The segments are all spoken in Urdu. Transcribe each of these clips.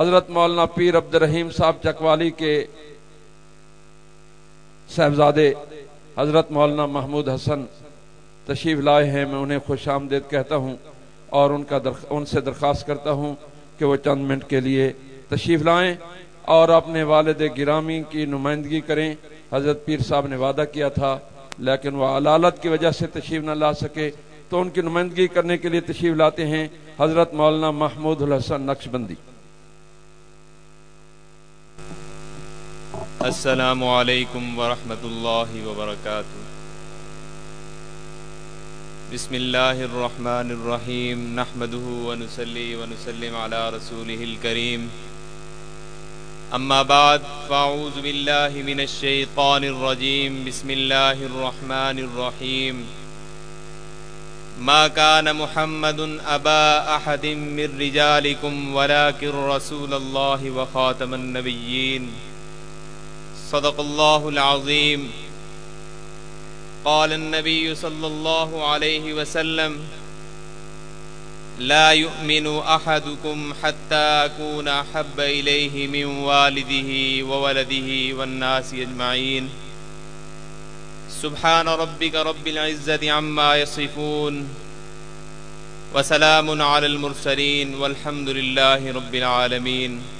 حضرت مولانا پیر عبد الرحیم صاحب چکوالی کے صاحبزادے حضرت مولانا محمود حسن تشریف لائے ہیں، میں انہیں خوش آمدید کہتا ہوں اور ان کا ان سے درخواست کرتا ہوں کہ وہ چند منٹ کے لیے تشریف لائیں اور اپنے والد گرامی کی نمائندگی کریں۔ حضرت پیر صاحب نے وعدہ کیا تھا، لیکن وہ علالت کی وجہ سے تشریف نہ لا سکے۔ تو ان کی نمائندگی کرنے کے لیے تشریف لاتے ہیں حضرت مولانا محمود الحسن نقش بندی السلام علیکم ورحمۃ اللہ وبرکاتہ۔ بسم اللہ الرحمن الرحیم نحمده ونسلی ونسلم على رسوله الكریم اما بعد، فاعوذ باللہ من الشیطان الرجیم، بسم اللہ الرحمن الرحیم۔ ما كان محمد ابا احد من رجالكم ولكن رسول الله وخاتم النبيين صدق الله العظيم. قال النبي صلى الله عليه وسلم لا يؤمن أحدكم حتى أكون أحب إليه من والده وولده والناس أجمعين. سبحان ربك رب العزة عما يصفون. وسلام على المرسلين والحمد لله رب العالمين.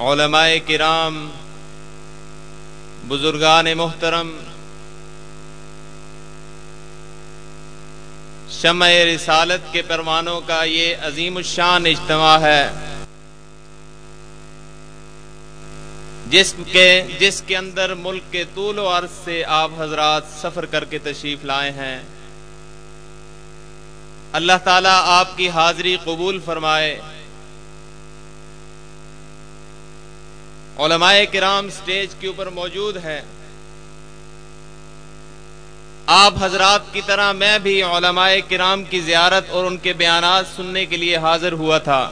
علماء کرام، بزرگان محترم، شمع رسالت کے پروانوں کا یہ عظیم الشان اجتماع ہے۔ جس کے جس کے اندر ملک کے طول و عرض سے آپ حضرات سفر کر کے تشریف لائے ہیں۔ اللہ تعالیٰ آپ کی حاضری قبول فرمائے۔ علماء کرام سٹیج کے اوپر موجود ہے آپ حضرات کی طرح میں بھی علماء کرام کی زیارت اور ان کے بیانات سننے کے لیے حاضر ہوا تھا۔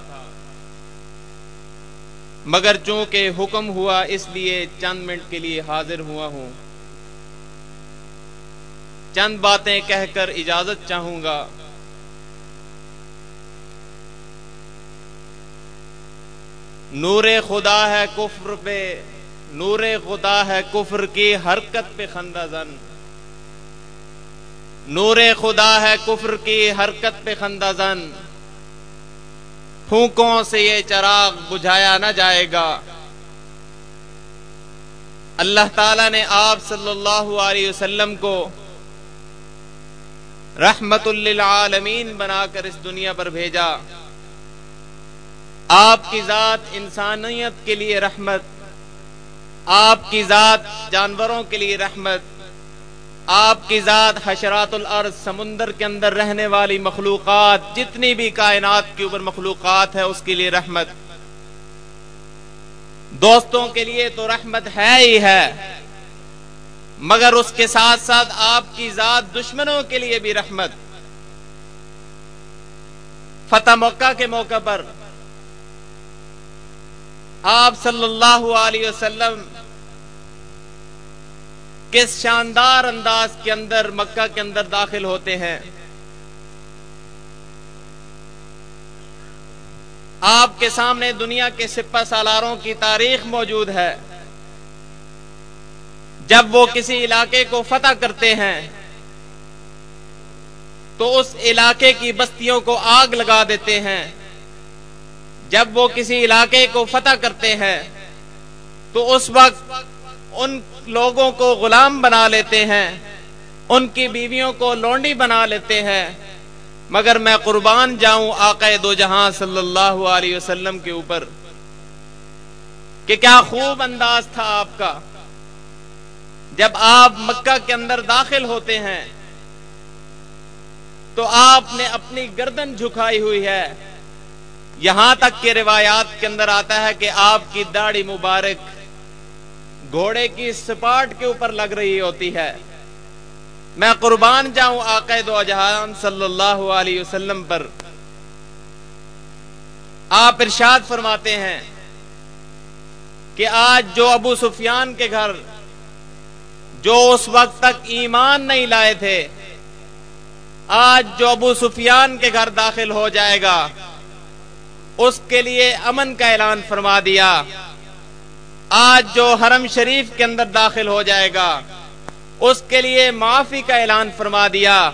مگر چونکہ حکم ہوا، اس لیے چند منٹ کے لیے حاضر ہوا ہوں۔ چند باتیں کہہ کر اجازت چاہوں گا۔ نور خدا ہے کفر پہ، نور خدا ہے کفر کی حرکت پہ خندہ زن۔ نور خدا ہے کفر کی حرکت پہ خندہ زن۔ پھونکوں سے یہ چراغ بجھایا نہ جائے گا۔ اللہ تعالی نے آپ صلی اللہ علیہ وسلم کو رحمت للعالمین بنا کر اس دنیا پر بھیجا۔ آپ کی ذات انسانیت کے لیے رحمت، آپ کی ذات جانوروں کے لیے رحمت، آپ کی ذات حشرات الارض سمندر کے اندر رہنے والی مخلوقات، جتنی بھی کائنات کے اوپر مخلوقات ہے اس کے لیے رحمت۔ دوستوں کے لیے تو رحمت ہے ہی ہے، مگر اس کے ساتھ ساتھ آپ کی ذات دشمنوں کے لیے بھی رحمت۔ فتح مکہ کے موقع پر آپ صلی اللہ علیہ وسلم کس شاندار انداز کے اندر مکہ کے اندر داخل ہوتے ہیں؟ آپ کے سامنے دنیا کے سپہ سالاروں کی تاریخ موجود ہے۔ جب وہ کسی علاقے کو فتح کرتے ہیں، تو اس علاقے کی بستیوں کو آگ لگا دیتے ہیں۔ جب وہ کسی علاقے کو فتح کرتے ہیں، تو اس وقت ان لوگوں کو غلام بنا لیتے ہیں، ان کی بیویوں کو لونڈی بنا لیتے ہیں۔ مگر میں قربان جاؤں آقا دو جہاں صلی اللہ علیہ وسلم کے اوپر۔ کہ کیا خوب انداز تھا آپ کا۔ جب آپ مکہ کے اندر داخل ہوتے ہیں، تو آپ نے اپنی گردن جھکائی ہوئی ہے۔ یہاں تک کہ روایات کے اندر آتا ہے کہ آپ کی داڑھی مبارک گھوڑے کی سپاٹ کے اوپر لگ رہی ہوتی ہے۔ میں قربان جاؤں عقید و جہان صلی اللہ علیہ وسلم پر۔ آپ ارشاد فرماتے ہیں کہ آج جو ابو سفیان کے گھر جو اس وقت تک ایمان نہیں لائے تھے، آج جو ابو سفیان کے گھر داخل ہو جائے گا۔ اس کے لیے امن کا اعلان فرما دیا۔ آج جو حرم شریف کے اندر داخل ہو جائے گا، اس کے لیے معافی کا اعلان فرما دیا۔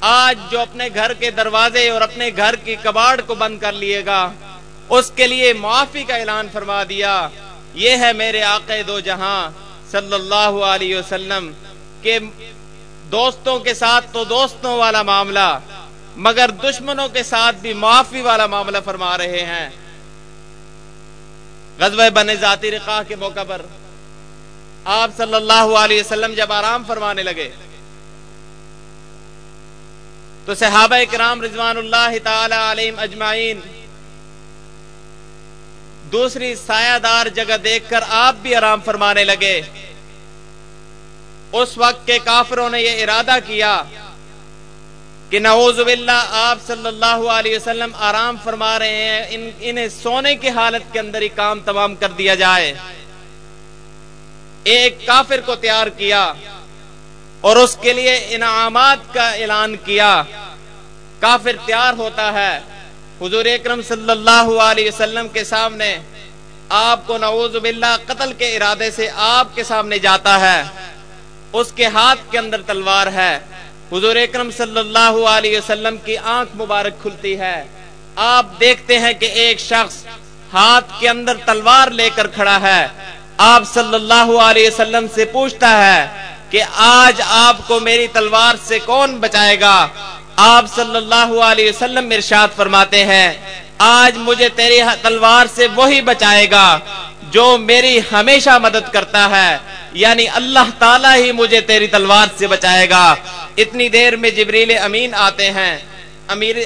آج جو اپنے گھر کے دروازے اور اپنے گھر کی کباڑ کو بند کر لیے گا، اس کے لیے معافی کا اعلان فرما دیا۔ یہ ہے میرے آقے دو جہاں صلی اللہ علیہ وسلم کے دوستوں کے ساتھ تو دوستوں والا معاملہ۔ مگر دشمنوں کے ساتھ بھی معافی والا معاملہ فرما رہے ہیں۔ غزوہ بن ذاتی رقا کے موقع پر آپ صلی اللہ علیہ وسلم جب آرام فرمانے لگے، تو صحابہ کرام رضوان اللہ تعالی علیہ اجمعین دوسری سایہ دار جگہ دیکھ کر آپ بھی آرام فرمانے لگے۔ اس وقت کے کافروں نے یہ ارادہ کیا کہ نعوذ باللہ آپ صلی اللہ علیہ وسلم آرام فرما رہے ہیں، ان انہیں سونے کی حالت کے اندر ہی کام تمام کر دیا جائے۔ ایک کافر کو تیار کیا اور اس کے لیے انعامات کا اعلان کیا۔ کافر تیار ہوتا ہے۔ حضور اکرم صلی اللہ علیہ وسلم کے سامنے آپ کو نعوذ باللہ قتل کے ارادے سے آپ کے سامنے جاتا ہے۔ اس کے ہاتھ کے اندر تلوار ہے۔ حضور اکرم صلی اللہ علیہ وسلم کی آنکھ مبارک کھلتی ہے۔ آپ دیکھتے ہیں کہ ایک شخص ہاتھ کے اندر تلوار لے کر کھڑا ہے۔ آپ صلی اللہ علیہ وسلم سے پوچھتا ہے کہ آج آپ کو میری تلوار سے کون بچائے گا؟ آپ صلی اللہ علیہ وسلم ارشاد فرماتے ہیں، آج مجھے تیری تلوار سے وہی بچائے گا جو میری ہمیشہ مدد کرتا ہے۔ یعنی اللہ تعالیٰ ہی مجھے تیری تلوار سے بچائے گا۔ اتنی دیر میں جبریل امین آتے ہیں۔ امیر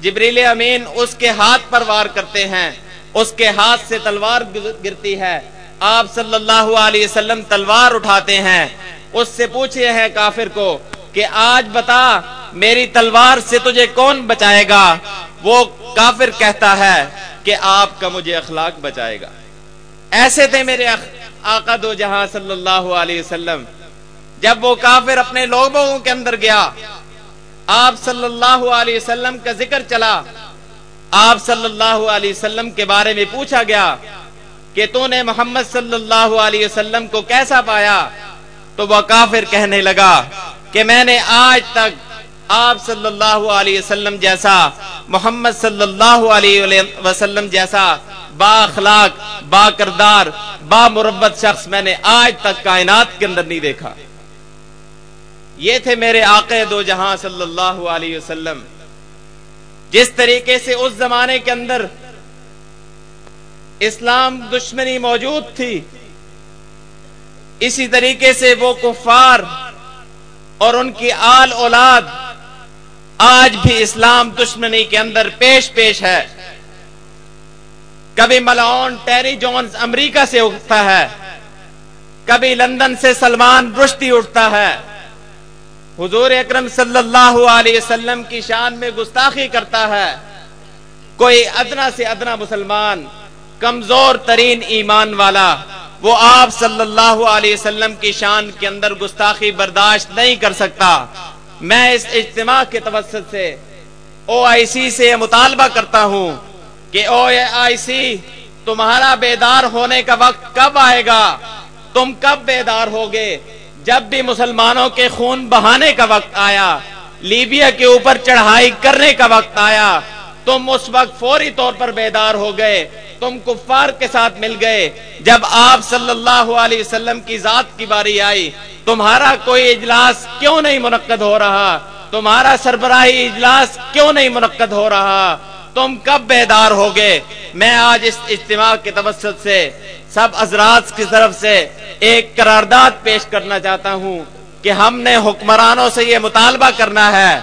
جبریل امین اس کے ہاتھ پر وار کرتے ہیں۔ اس کے ہاتھ سے تلوار گرتی ہے۔ آپ صلی اللہ علیہ وسلم تلوار اٹھاتے ہیں۔ اس سے پوچھے ہیں کافر کو کہ آج بتا، میری تلوار سے تجھے کون بچائے گا؟ وہ کافر کہتا ہے کہ آپ کا مجھے اخلاق بچائے گا۔ ایسے تھے میرے آقا دو جہاں صلی اللہ علیہ وسلم۔ جب وہ کافر اپنے لوگوں کے اندر گیا، آپ صلی اللہ علیہ وسلم کا ذکر چلا، آپ صلی اللہ علیہ وسلم کے بارے میں پوچھا گیا کہ تو نے محمد صلی اللہ علیہ وسلم کو کیسا پایا؟ تو وہ کافر کہنے لگا کہ میں نے آج تک آپ صلی اللہ علیہ وسلم جیسا، محمد صلی اللہ علیہ وسلم جیسا با اخلاق، با کردار، با مربت شخص میں نے آج تک کائنات کے اندر نہیں دیکھا۔ یہ تھے میرے آقے دو جہاں صلی اللہ علیہ وسلم۔ جس طریقے سے اس زمانے کے اندر اسلام دشمنی موجود تھی، اسی طریقے سے وہ کفار اور ان کی آل اولاد آج بھی اسلام دشمنی کے اندر پیش پیش ہے۔ کبھی ملاؤن ٹیری جونز امریکہ سے اٹھتا ہے، کبھی لندن سے سلمان رشتی اٹھتا ہے۔ حضور اکرم صلی اللہ علیہ وسلم کی شان میں گستاخی کرتا ہے۔ کوئی ادنا سے ادنا مسلمان، کمزور ترین ایمان والا، وہ آپ صلی اللہ علیہ وسلم کی شان کے اندر گستاخی برداشت نہیں کر سکتا۔ میں اس اجتماع کے توسط سے او آئی سی سے مطالبہ کرتا ہوں کہ او آئی سی تمہارا بیدار ہونے کا وقت کب آئے گا؟ تم کب بیدار ہوگے؟ جب بھی مسلمانوں کے خون بہانے کا وقت آیا، لیبیا کے اوپر چڑھائی کرنے کا وقت آیا، تم اس وقت فوری طور پر بیدار ہو گئے، تم کفار کے ساتھ مل گئے۔ جب آپ صلی اللہ علیہ وسلم کی ذات کی باری آئی، تمہارا کوئی اجلاس کیوں نہیں منعقد ہو رہا؟ تمہارا سربراہی اجلاس کیوں نہیں منعقد ہو رہا؟ تم کب بیدار ہوگے؟ میں آج اس اجتماع کے توسط سے سب حضرات کی طرف سے ایک قرارداد پیش کرنا چاہتا ہوں کہ ہم نے حکمرانوں سے یہ مطالبہ کرنا ہے،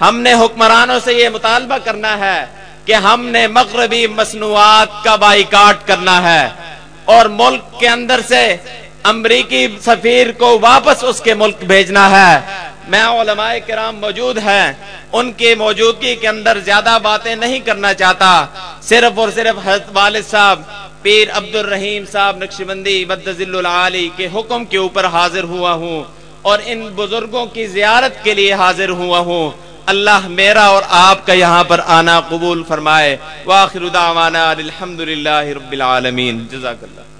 ہم نے حکمرانوں سے یہ مطالبہ کرنا ہے کہ ہم نے مغربی مصنوعات کا بائیکاٹ کرنا ہے اور ملک کے اندر سے امریکی سفیر کو واپس اس کے ملک بھیجنا ہے۔ میں علماء کرام موجود ہیں، ان کی موجودگی کے اندر زیادہ باتیں نہیں کرنا چاہتا، صرف اور صرف حضرت والد صاحب پیر عبد الرحیم صاحب نقش بندی بدزل العالی کے حکم کے اوپر حاضر ہوا ہوں اور ان بزرگوں کی زیارت کے لیے حاضر ہوا ہوں۔ اللہ میرا اور آپ کا یہاں پر آنا قبول فرمائے۔ واخر دعوانا الحمدللہ رب العالمین۔ جزاک اللہ۔